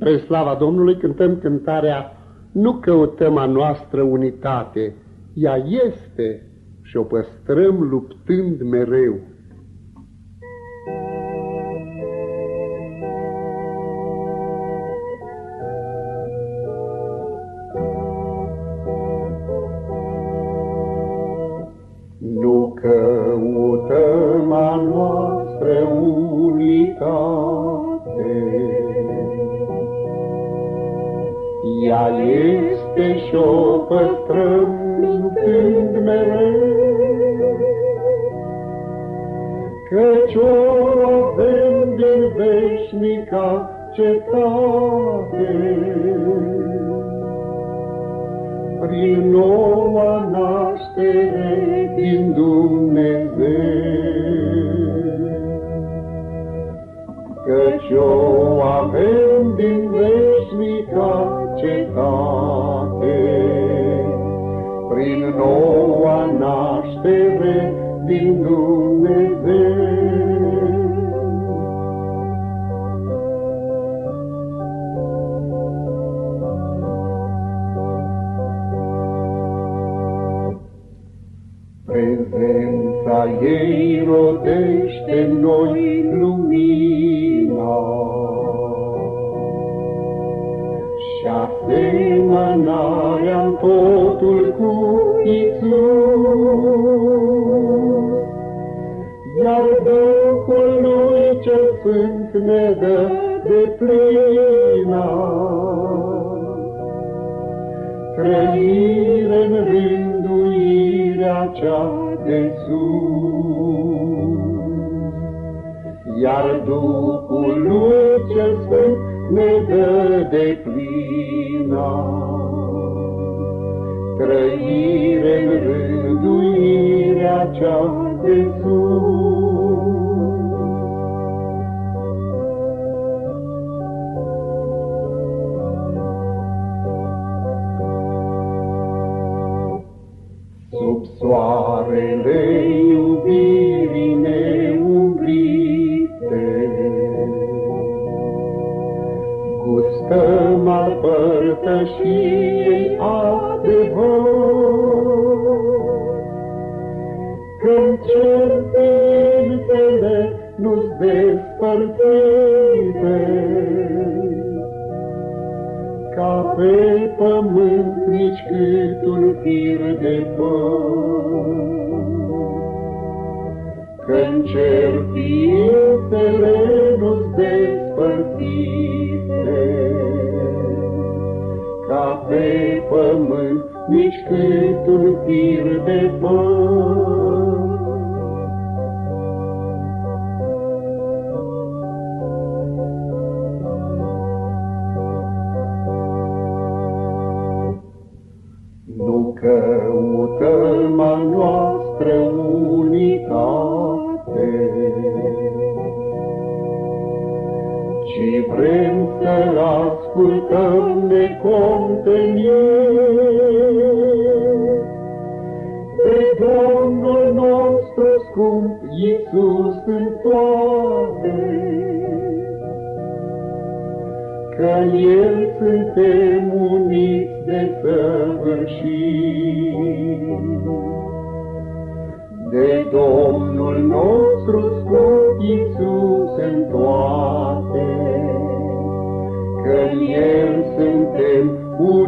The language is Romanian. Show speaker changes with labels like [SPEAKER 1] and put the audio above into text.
[SPEAKER 1] Spre slava Domnului cântăm cântarea Nu căutăm a noastră unitate, ea este și o păstrăm luptând mereu. Nu căutăm ea este și-o păstrăm luptând mereu. Căci o avem din veșnica cetate, prin noua naștere din Dumnezeu. Căci o avem din veșnica cetate, prin noua naștere din Dumnezeu. Prezența ei rodește noi totul cu Iisus. Iar Duhul lui cel Sfânt ne dă de plina, trăire în rânduirea cea de sus. Iar Duhul lui cel Sfânt ne dă de plina. Trăire în rânduirea cea de sus. Gustăm al părtășiei adevăr, Când certitele nu-s despărțite, ca pe pământ nici cât un fir de păr. Când cer ființele nu-s despărțite, ca pe pământ nici cât un fir de păr. Nu căutăm ci vrem să-L ascultăm neconteniet. Pe Domnul nostru scump, Iisus în toate, că în El suntem uniți de săvârșit. De Domnul nostru scump Iisus în că